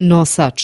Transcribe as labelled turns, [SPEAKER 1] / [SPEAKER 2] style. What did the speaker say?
[SPEAKER 1] nosač.